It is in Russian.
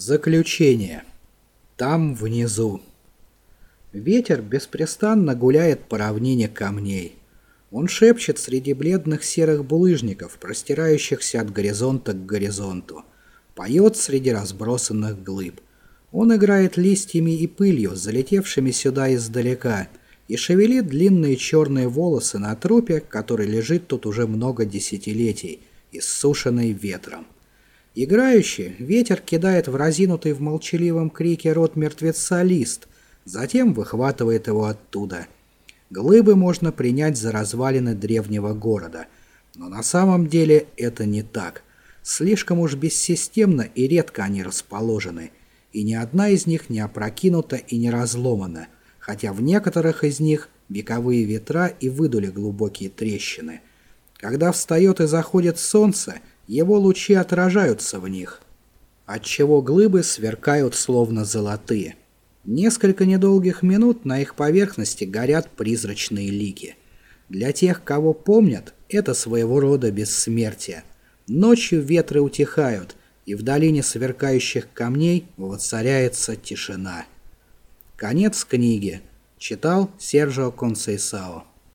Заключение. Там внизу. Ветер беспрестанно гуляет по равнине камней. Он шепчет среди бледных серых булыжников, простирающихся от горизонта к горизонту. Поет среди разбросанных глыб. Он играет листьями и пылью, залетевшими сюда издалека, и шевелит длинные черные волосы на трупе, который лежит тут уже много десятилетий, иссушенный ветром. Играющий, ветер кидает в разинутый в молчаливом крике рот мертвеца лист, затем выхватывает его оттуда. Глыбы можно принять за развалины древнего города, но на самом деле это не так. Слишком уж бессистемно и редко они расположены, и ни одна из них не опрокинута и не разломана, хотя в некоторых из них вековые ветра и выдули глубокие трещины. Когда встает и заходит солнце, его лучи отражаются в них, отчего глыбы сверкают словно золотые. Несколько недолгих минут на их поверхности горят призрачные лики. Для тех, кого помнят, это своего рода бессмертие. Ночью ветры утихают, и в долине сверкающих камней воцаряется тишина. Конец книги. Читал Сержио Консейсао.